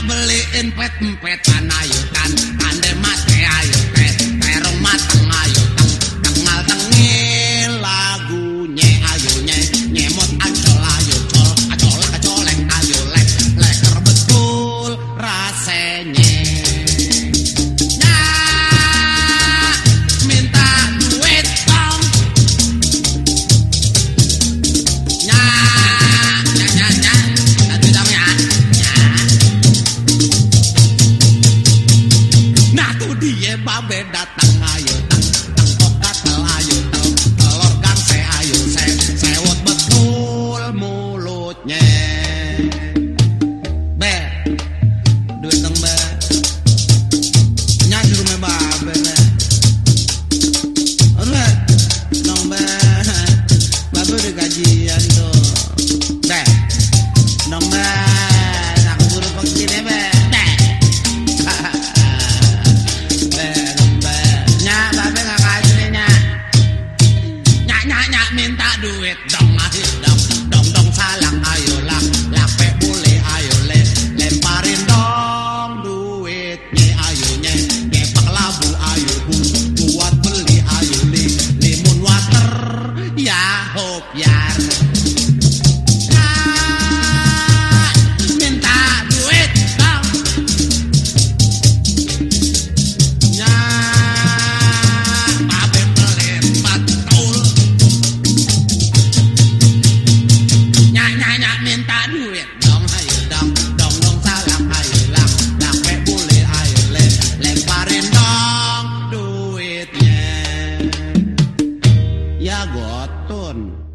tak beliin pet-petan ayutan Ande mas dia babe datang nyanyak minta duit dong masih dong. Dong dong salam ayo lah. Lape boleh ayo le. Lemparin dong duit ayo nye. Kepak labu ayo bu. Buat beli ayo li limun water ya hope ya. Goton